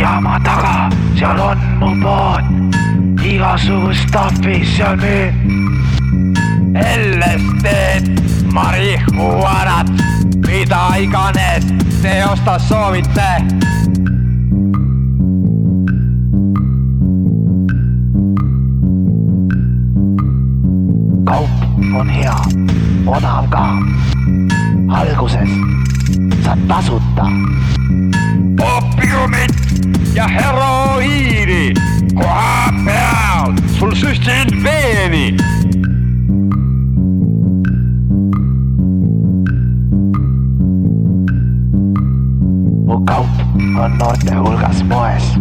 jaama taga, seal on mu pood, igasugust staffi seal müün. LSD-d, marihuanat, mida iganes te osta soovite. kaup on hea, odav ka. alguses saad tasuta, ja heroiini koha peal, sul süstid veeni. mu kaup on noorte hulgas moes.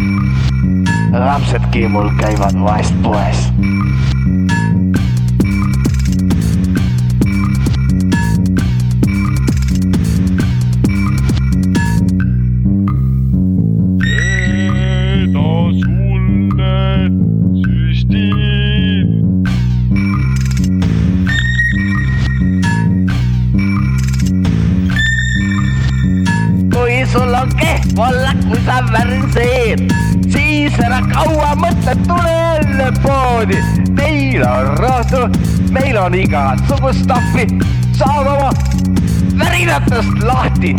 lapsedki mul käivad vahest poes. Sul on kehv olla, kui sa värseed, siis ära kaua mõtle, tule jälle poodi. meil on rohtu, meil on igasugust staffi, saad oma värinatest lahti